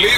believe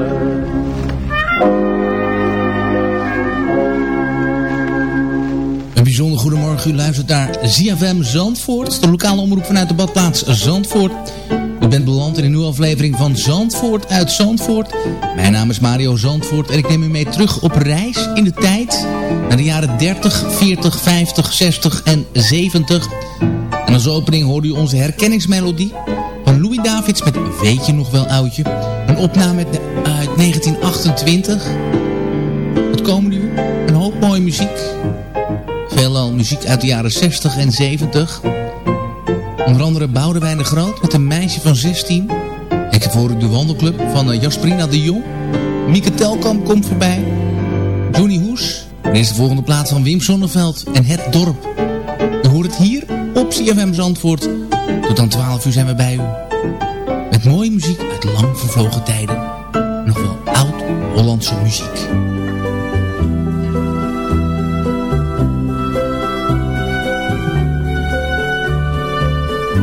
Bijzonder goedemorgen. U luistert naar ZFM Zandvoort. De lokale omroep vanuit de badplaats Zandvoort. U bent beland in een nieuwe aflevering van Zandvoort uit Zandvoort. Mijn naam is Mario Zandvoort en ik neem u mee terug op reis in de tijd. Naar de jaren 30, 40, 50, 60 en 70. En als opening hoorde u onze herkenningsmelodie van Louis Davids met Weet je nog wel oudje? Een opname uit 1928. Het komende uur een hoop mooie muziek muziek uit de jaren 60 en 70. Onder andere Boudewijn de Groot met een meisje van 16. Ik heb voor de wandelclub van eh, Jasperina de Jong. Mieke Telkamp komt voorbij. Johnny Hoes. En is de volgende plaats van Wim Sonneveld en Het Dorp. Je hoort het hier op CFM Zandvoort. Tot aan 12 uur zijn we bij u. Met mooie muziek uit lang vervlogen tijden. Nog wel oud-Hollandse muziek.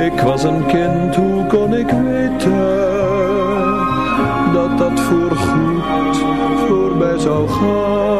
Ik was een kind, hoe kon ik weten dat dat voorgoed voorbij zou gaan?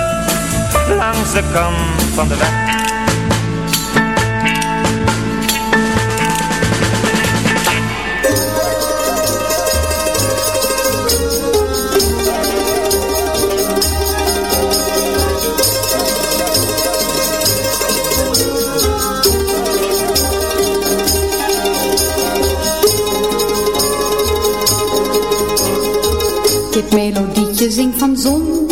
langs de kant van de weg. Dit melodietje zingt van zonden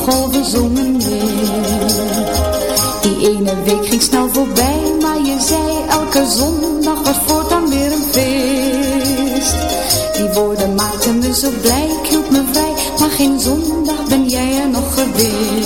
golven zongen mee. Die ene week ging snel voorbij, maar je zei elke zondag was voortaan weer een feest. Die woorden maakten me zo blij, ik hield me vrij, maar geen zondag ben jij er nog geweest.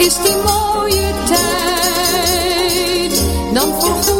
Is die mooie tijd. Dan voorgoed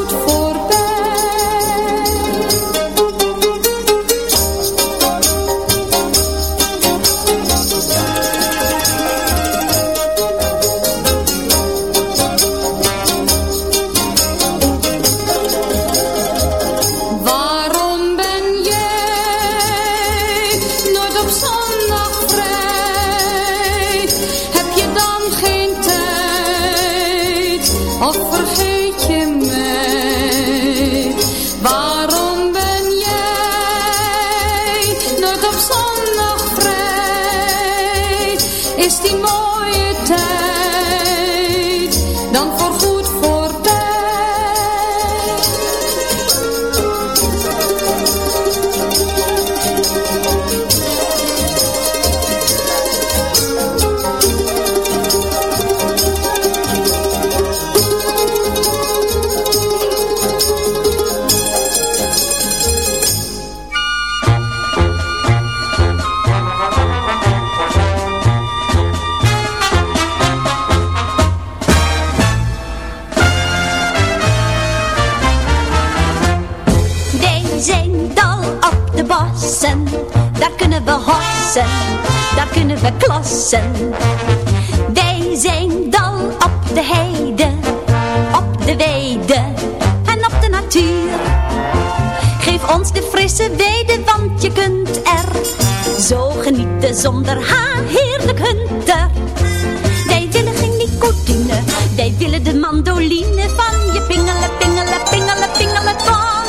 mandoline van je pingelen, pingelen, pingelen, pingelen tong.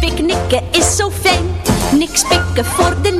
Picknicken is zo fijn, niks pikken voor de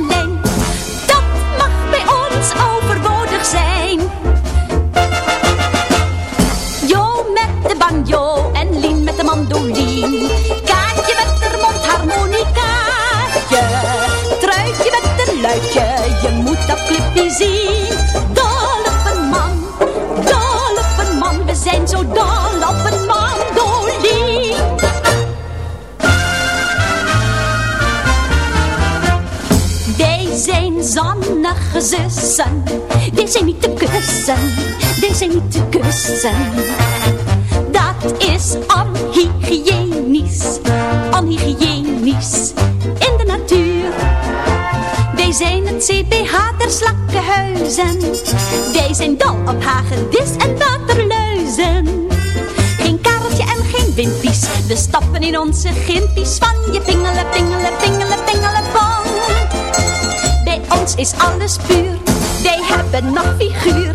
zijn niet te kussen. Dat is onhygiënisch, onhygiënisch in de natuur. Wij zijn het CPH der slakkenhuizen, wij zijn dol op hagedis en waterluizen. Geen kareltje en geen windpies, we we stappen in onze gimpies van je pingelen, pingelen, pingelen, pingelen, pong. Bij ons is alles puur, wij hebben nog figuur.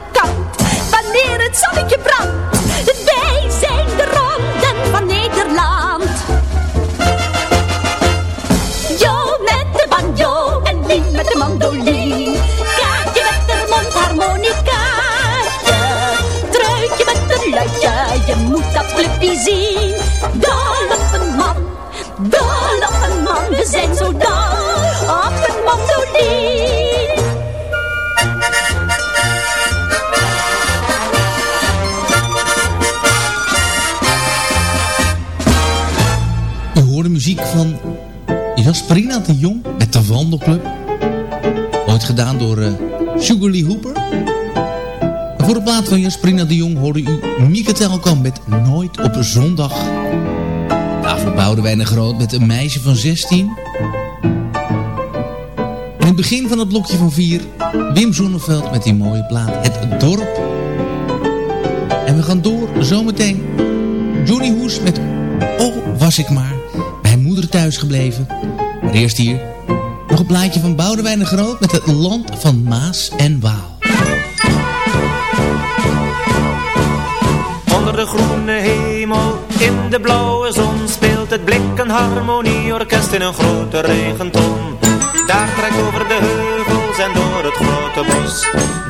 wanneer het zonnetje brandt. Wij zijn de ronden van Nederland. Jo met de banjo en Lien met de mandoline. Kaatje met de mondharmonicaatje. Truitje met een luidje, je moet dat clubje zien. Dol op een man, dol op een man. We zijn zo dol op een mandoline. Jasperina de Jong met de Wandelclub. Ooit gedaan door uh, Sugar Lee Hooper. Voor de plaat van Jasperina de Jong hoorde u Mieke Telkamp met Nooit op zondag. Daarvoor bouwden wij een groot met een meisje van 16. In het begin van het blokje van 4 Wim Zonneveld met die mooie plaat Het Dorp. En we gaan door zometeen Johnny Hoes met Oh was ik maar bij moeder thuis gebleven. Eerst hier nog een plaatje van Boudewijn de Groot met het land van Maas en Waal. Onder de groene hemel, in de blauwe zon Speelt het blikken harmonieorkest in een grote regenton Daar trekt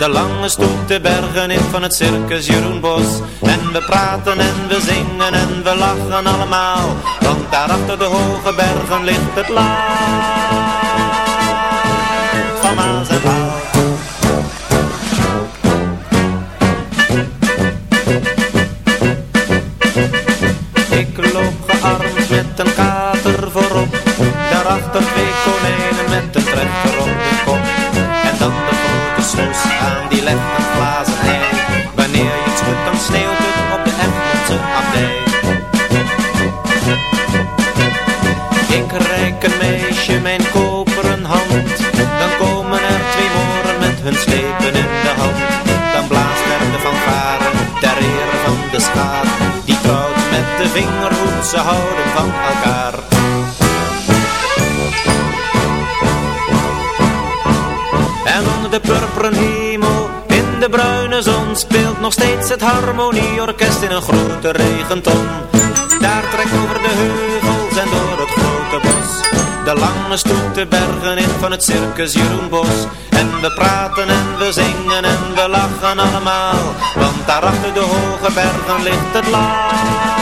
De lange stoet de bergen in van het circus Jeroen Bos. En we praten en we zingen en we lachen allemaal Want daar achter de hoge bergen ligt het land een glazen ei Wanneer je het schudt dan sneeuwt het op de Egmondse abdij Ik reik een meisje mijn koperen hand. Dan komen er twee moren met hun slepen in de hand. Dan blaast er de fanfare ter ere van de schaar. Die trouwt met de vingerhoed, ze houden van elkaar bruine zon Speelt nog steeds het harmonieorkest in een grote regenton. Daar trekt over de heuvels en door het grote bos De lange stoet de bergen in van het circus Jeroen Bos. En we praten en we zingen en we lachen allemaal Want daar achter de hoge bergen ligt het land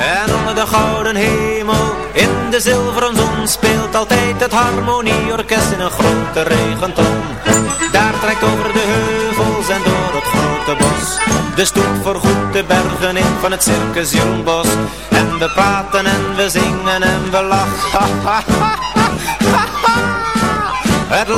En onder de gouden hemel, in de zilveren zon Speelt altijd het harmonieorkest in een grote regenton Daar trekt over de heuvels en door het grote bos de stoep voorgoed de bergen in van het circus Jeroenbos. En we praten en we zingen en we lachen. Het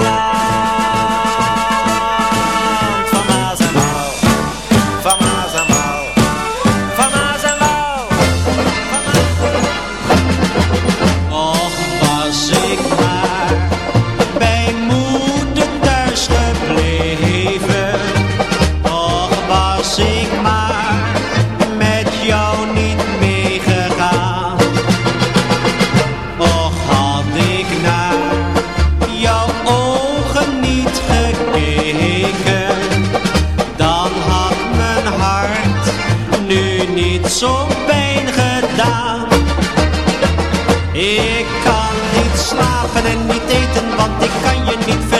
Ik kan niet slapen en niet eten, want ik kan je niet verlaten.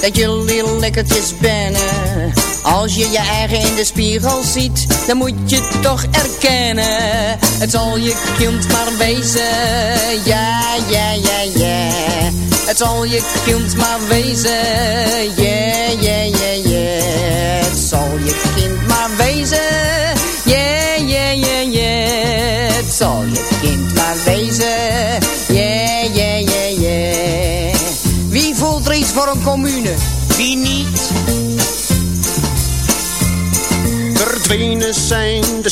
dat jullie lekkertjes bennen. Als je je eigen in de spiegel ziet, dan moet je toch erkennen. Het zal je kind maar wezen, ja, ja, ja, ja. Het zal je kind maar wezen, ja,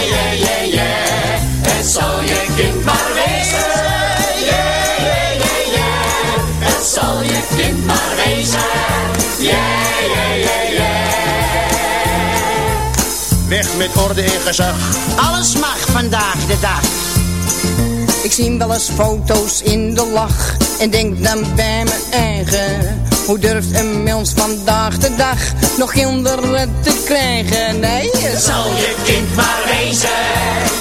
yeah, yeah, yeah. Het zal je kind maar wezen, yeah, yeah, yeah, yeah. Het zal je kind maar wezen, yeah, yeah, yeah, yeah. Weg met orde en gezag. Alles mag vandaag de dag. Ik zie wel eens foto's in de lach en denk dan bij mijn eigen. Hoe durft een mens vandaag de dag nog kinderen te krijgen? Nee, het zal je kind maar wezen.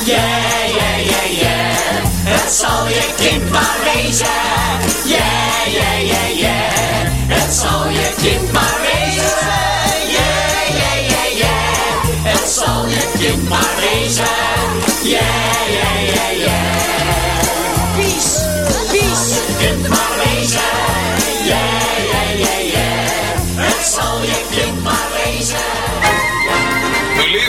Yeah, yeah, yeah, yeah. Het zal je kind maar wezen. Yeah, yeah, yeah, yeah. Het zal je kind maar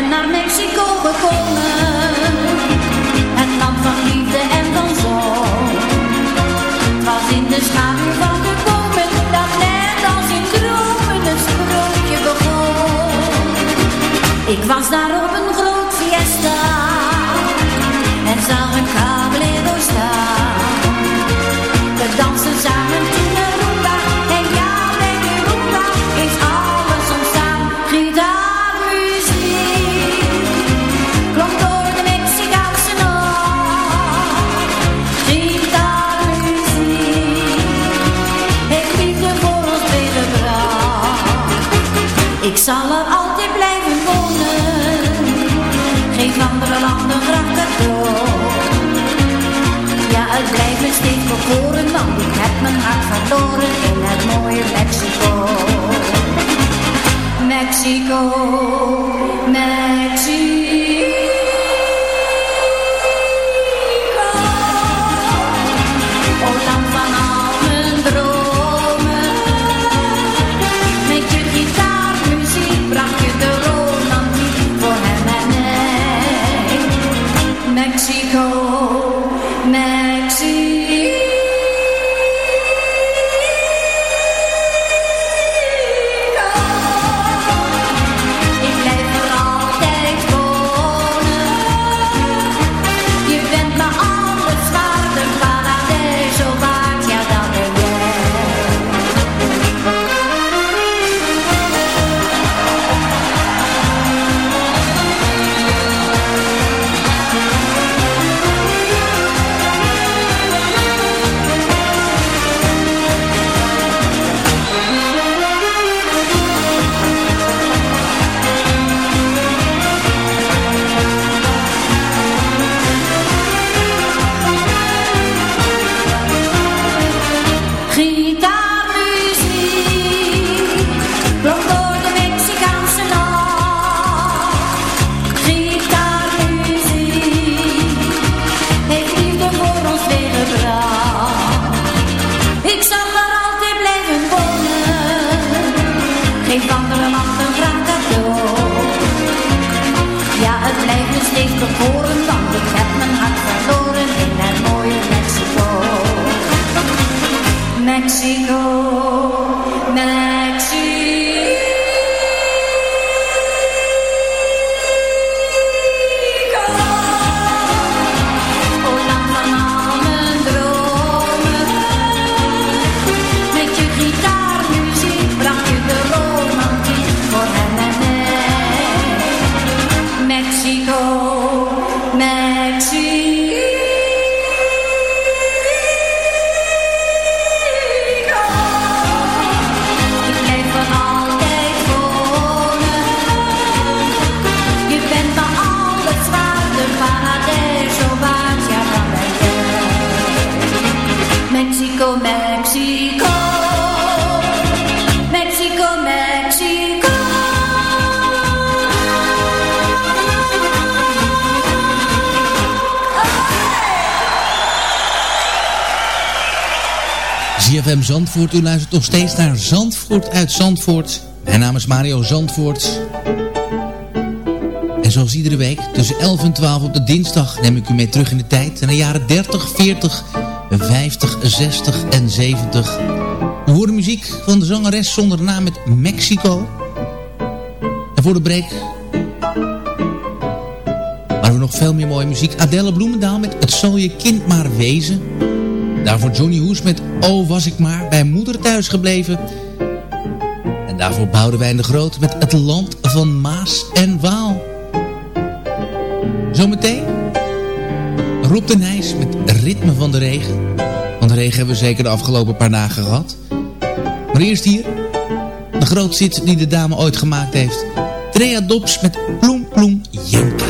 Ben naar Mexico gekomen, het land van liefde en van zon. Het was in de schaduw van de bomen, dat net als in dromen een sprookje begon. Ik was daar op een groot fiesta, bekoren, want ik heb mijn hart verloren in het mooie. Mexico, Mexico. Zandvoort. U luistert nog steeds naar Zandvoort uit Zandvoort. Mijn naam is Mario Zandvoort. En zoals iedere week, tussen 11 en 12 op de dinsdag... neem ik u mee terug in de tijd. Naar de jaren 30, 40, 50, 60 en 70. We horen muziek van de zangeres zonder naam met Mexico. En voor de break... Maar we nog veel meer mooie muziek. Adelle Bloemendaal met Het zal je kind maar wezen... Daarvoor Johnny Hoes met Oh was ik maar bij moeder thuis gebleven. En daarvoor Boudewijn de Groot met Het land van Maas en Waal. Zometeen Rob de Nijs met Ritme van de Regen. Want regen hebben we zeker de afgelopen paar dagen gehad. Maar eerst hier de grootzit die de dame ooit gemaakt heeft. Trea Dops met Ploem Ploem Jenka.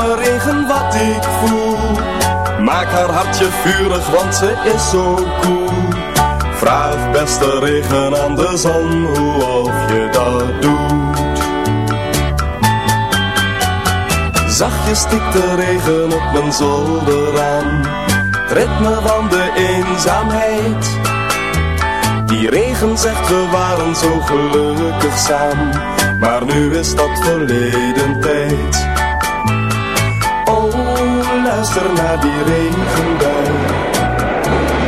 Regen wat ik voel. Maak haar hartje vurig, want ze is zo cool. Vraag beste regen aan de zon hoe of je dat doet. Zachtjes stikt de regen op mijn zolder aan. Het ritme van de eenzaamheid. Die regen zegt we waren zo gelukkig samen. Maar nu is dat verleden tijd. Luister naar die regenbui.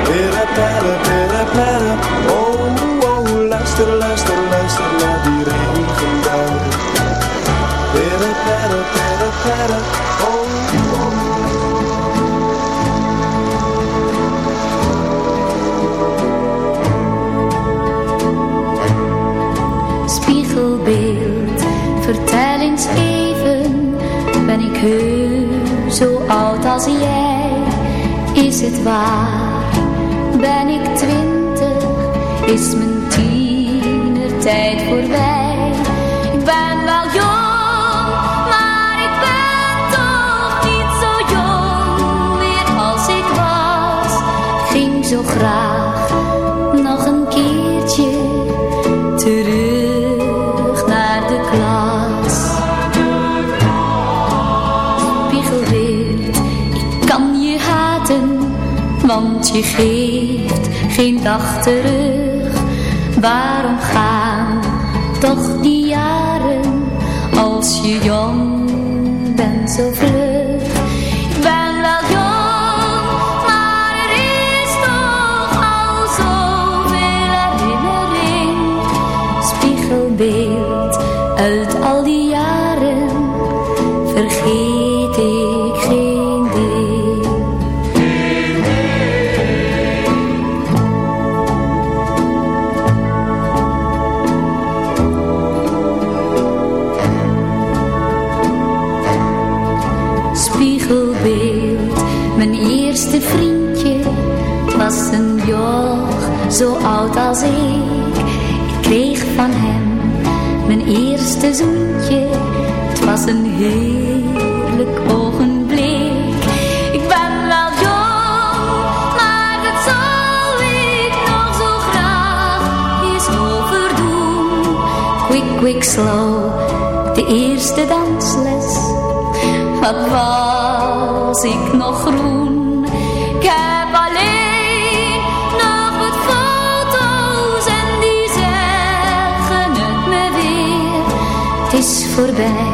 Pere, pere, oh, oh, luister, luister, luister naar die regenbui. Pere, pere, oh, het waar? Ben ik twintig? Is mijn tienertijd voorbij? Je geeft geen dag terug. Waarom gaan toch die jaren als je jong bent zo vlug? Quick, slow, de eerste dansles. Wat was ik nog groen? Ik heb alleen nog wat foto's en die zeggen het me weer. Het is voorbij,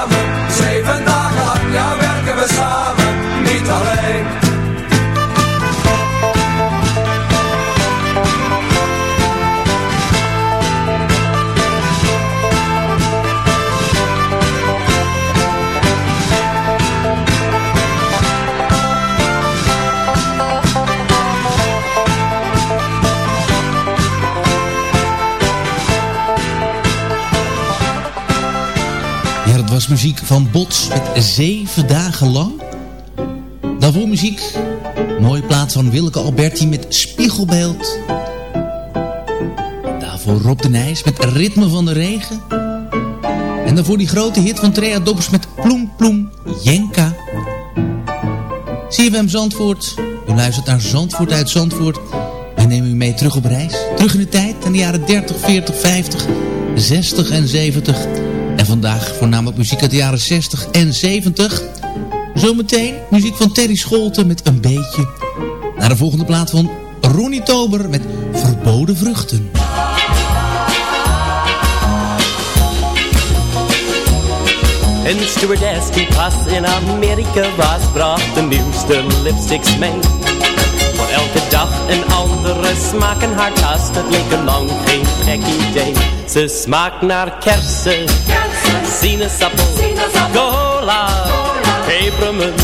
Niet alleen. Muziek van Bots met zeven dagen lang. Daarvoor muziek, mooie plaats van Willeke Alberti met Spiegelbeeld. Daarvoor Rob de Nijs met Ritme van de Regen. En daarvoor die grote hit van Trea Dobbers met Ploem Ploem Jenka. CFM Zandvoort. U luistert naar Zandvoort uit Zandvoort. We nemen u mee terug op reis. Terug in de tijd, in de jaren 30, 40, 50, 60 en 70... En vandaag voornamelijk muziek uit de jaren 60 en 70. Zometeen muziek van Terry Scholten met een beetje. Naar de volgende plaat van Ronnie Tober met Verboden Vruchten. Een stewardess die pas in Amerika was, bracht de nieuwste lipsticks mee. Voor elke dag een andere smaak en haar tas, dat leek er lang geen gek idee. Ze smaakt naar kersen, sinaasappel, cola, pepermunt,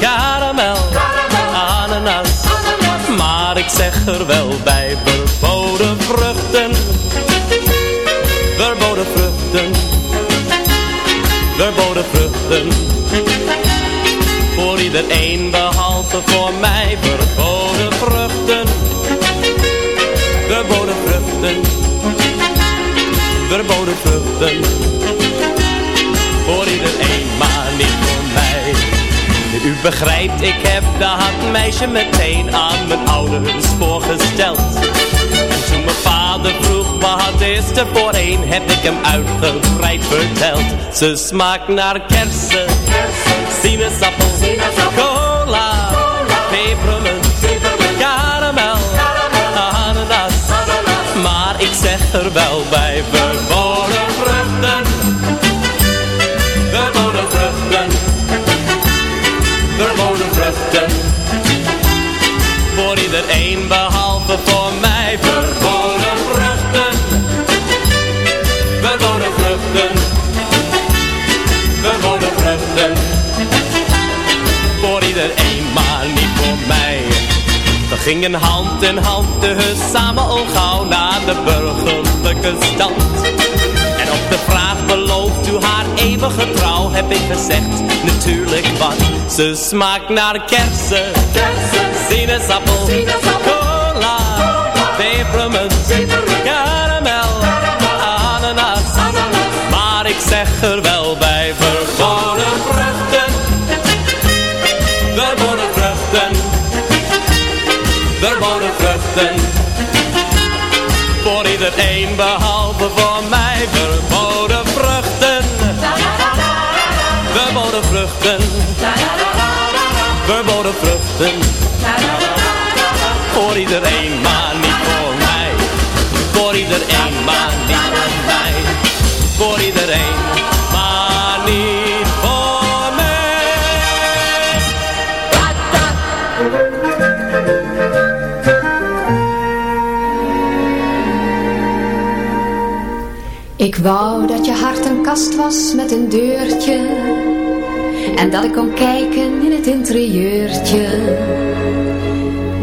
karamel, ananas. Maar ik zeg er wel bij, verboden vruchten, verboden vruchten, verboden vruchten. Voor iedereen behalve voor mij, verboden vruchten, verboden vruchten verboden vruchten. Voor iedereen, maar niet begrijpt, ik heb dat meisje meteen aan mijn ouders voorgesteld. En toen mijn vader vroeg, wat is er voor een, heb ik hem uitgebreid verteld. Ze smaakt naar kersen, sinaasappel, cola, gingen hand in hand dus samen al gauw naar de burgerlijke stand. En op de vraag belooft u haar eeuwige trouw? heb ik gezegd, natuurlijk wat. Ze smaakt naar kersen, sinaasappel, cola, pepermunt, karamel, ananas. Maar ik zeg er wel iedereen, maar niet voor mij. Voor iedereen, maar niet voor mij. Voor iedereen, maar niet voor mij. Ik wou dat je hart een kast was met een deurtje En dat ik kon kijken in het interieurtje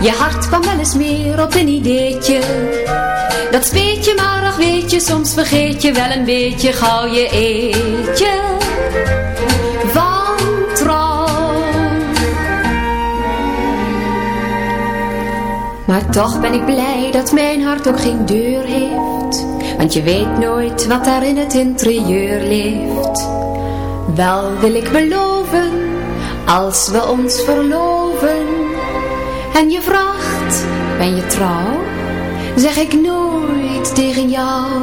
Je hart kwam wel eens meer op een ideetje. Dat speet je maar, ach weet je, soms vergeet je wel een beetje gauw je eetje. Van trouw. Maar toch ben ik blij dat mijn hart ook geen deur heeft. Want je weet nooit wat daar in het interieur leeft. Wel wil ik beloven, als we ons verloven. En je vraagt, ben je trouw? Zeg ik nooit tegen jou.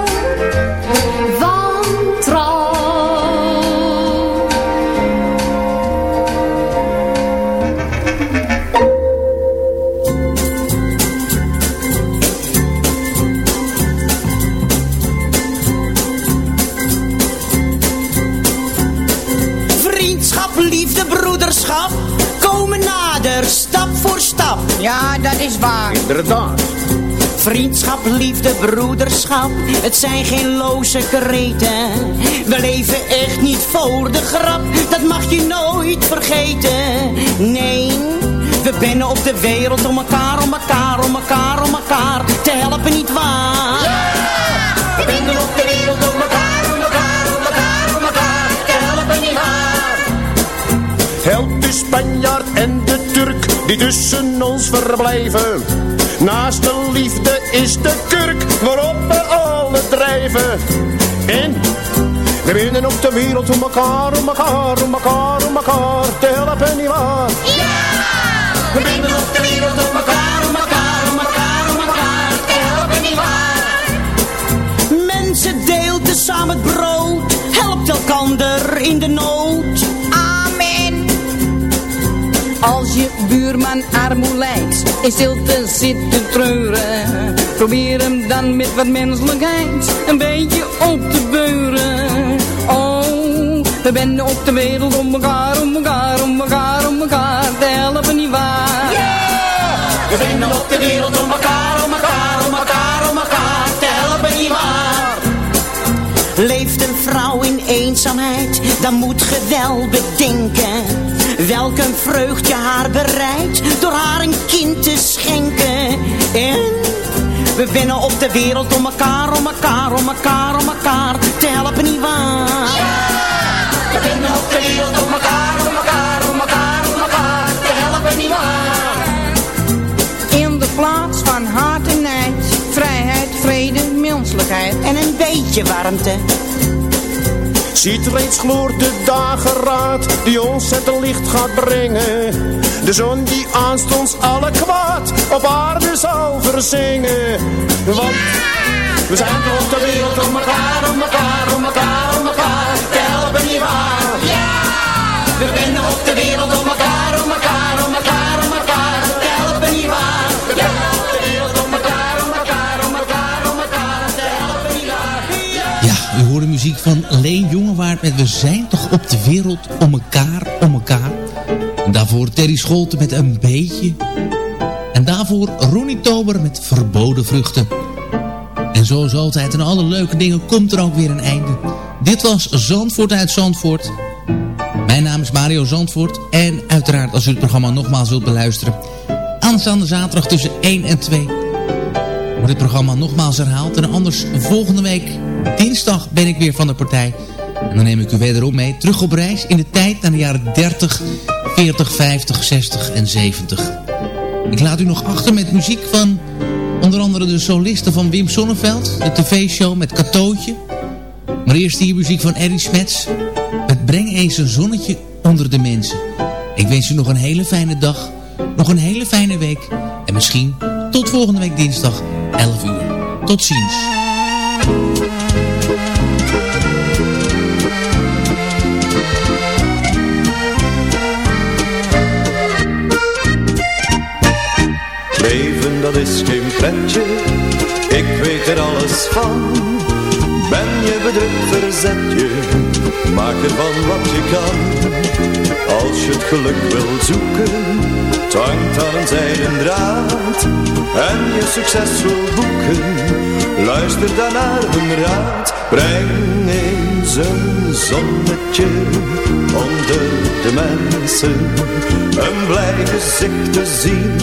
Ja, dat is waar. Inderdaad. Vriendschap, liefde, broederschap, het zijn geen loze kreten. We leven echt niet voor de grap, dat mag je nooit vergeten. Nee, we binnen op de wereld om elkaar, om elkaar, om elkaar, om elkaar te helpen, niet waar? We binnen op de wereld om elkaar, om elkaar, om elkaar, om elkaar te helpen, niet waar? Help de Spanjaard die tussen ons verblijven. Naast de liefde is de kurk waarop we alle drijven. En we winnen op de wereld om elkaar, om elkaar, om elkaar, om elkaar te helpen, nietwaar? We binnen op de wereld om elkaar, om elkaar, om elkaar, om elkaar te helpen, nietwaar? Mensen deelden samen het brood, helpt elkander in de nood. Als je buurman armoe lijkt, in stilte zit te treuren. Probeer hem dan met wat menselijkheid een beetje op te beuren. Oh, we zijn op de wereld om elkaar, om elkaar, om elkaar, om elkaar te helpen, nietwaar? We zijn op de wereld om elkaar, om elkaar, om elkaar, om elkaar te helpen, nietwaar? Leeft een vrouw in eenzaamheid, dan moet ge wel bedenken. Welk een vreugd je haar bereidt, door haar een kind te schenken. En we winnen op de wereld om elkaar, om elkaar, om elkaar, om elkaar te helpen, nietwaar? We winnen op de wereld om elkaar, om elkaar, om elkaar, om elkaar te helpen, nietwaar? In de plaats van haat en nijd, vrijheid, vrede, menselijkheid. En een beetje warmte. Ziet reeds gloort de dageraad die ons het licht gaat brengen. De zon die aanstonds alle kwaad op aarde zal verzingen. Want we zijn op de wereld om elkaar, om elkaar, om elkaar, om elkaar helpen, nietwaar? We van Leen Jongewaard met We zijn toch op de wereld om elkaar, om elkaar. En daarvoor Terry Scholten met Een Beetje. En daarvoor Ronnie Tober met Verboden Vruchten. En zoals altijd, aan alle leuke dingen komt er ook weer een einde. Dit was Zandvoort uit Zandvoort. Mijn naam is Mario Zandvoort. En uiteraard, als u het programma nogmaals wilt beluisteren... aanstaande zaterdag tussen 1 en 2 wordt dit programma nogmaals herhaald. En anders volgende week, dinsdag, ben ik weer van de partij. En dan neem ik u wederom mee, terug op reis in de tijd naar de jaren 30, 40, 50, 60 en 70. Ik laat u nog achter met muziek van onder andere de solisten van Wim Sonneveld, de tv-show met Katootje. Maar eerst hier muziek van Eddie Smets. Het Breng eens een zonnetje onder de mensen. Ik wens u nog een hele fijne dag, nog een hele fijne week. En misschien tot volgende week dinsdag, 11 uur. Tot ziens. Dat is geen pretje, ik weet er alles van. Ben je bedrukt, verzet je, maak ervan wat je kan. Als je het geluk wil zoeken, hangt aan een zijden draad. En je succes wil boeken, luister dan naar hun raad. Breng een zonnetje onder de mensen. Een blij gezicht te zien,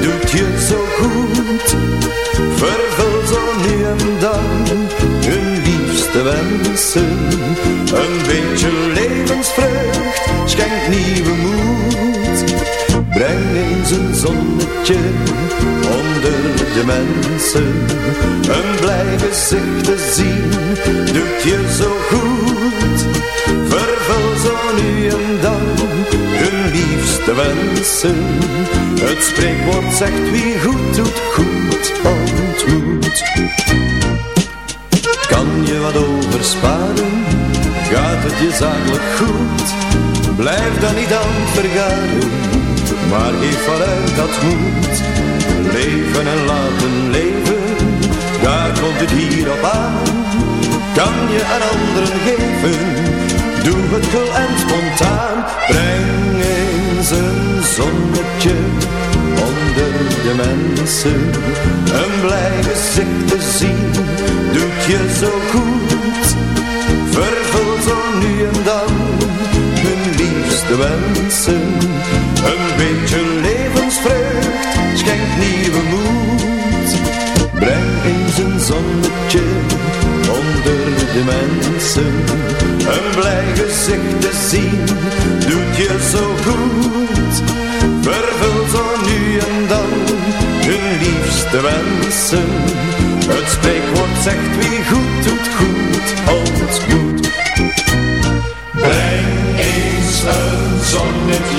doet je zo goed. Vervul zo nu en dan hun liefste wensen. Een beetje levensvreugd schenkt nieuwe moed. Breng eens een zonnetje onder de mensen. Een blij gezicht te zien, doet je zo goed. Vervul zo nu en dan hun liefste wensen. Het spreekwoord zegt wie goed doet, goed ontmoet. Kan je wat oversparen, gaat het je zakelijk goed. Blijf dan niet aan vergaren, maar geef vanuit dat moet. Leven en laten leven, daar komt het hier op aan. Kan je aan anderen geven, doe het gul en spontaan. Breng eens een zonnetje onder de mensen. Een blij gezicht te zien, doet je zo goed. Liefste wensen. Een beetje levensvreugd schenkt nieuwe moed. Breng eens een zonnetje onder de mensen. Een blij gezicht te zien, doet je zo goed. Vervul zo nu en dan hun liefste wensen. Het spreekwoord zegt wie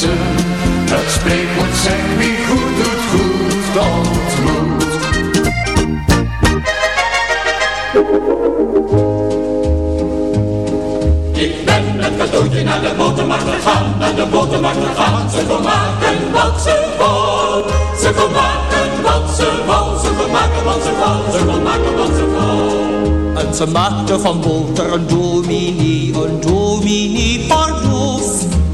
Wensen. Het spreekwoord zegt wie goed doet goed ontmoet. Ik ben met cadeautje naar de botermarkt gegaan, naar de botermarkt gegaan. Ze kon maken wat ze wou, ze kon maken wat ze wou, ze kon maken wat ze wou, ze kon maken wat ze wou. En ze maakte van boter een dominee, een dominee.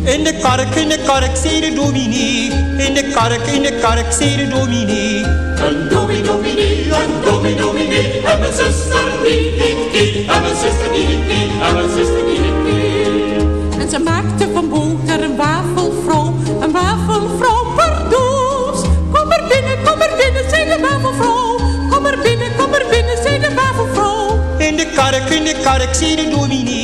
In de kark, in de kark, zei de dominee. In de kark, in de kark, zei de dominee. Een dominee, dominee, een dominee, dominee. En mijn zuster die, die, die. En mijn zuster die, die. En mijn zuster die, die. En ze maakte van boter een wafelvrouw, een wafelvrouw pardoes. Kom er binnen, kom er binnen, zei de wafelvrouw. Kom er binnen, kom er binnen, zei de wafelvrouw. In de kark, in de kark, zei de dominee.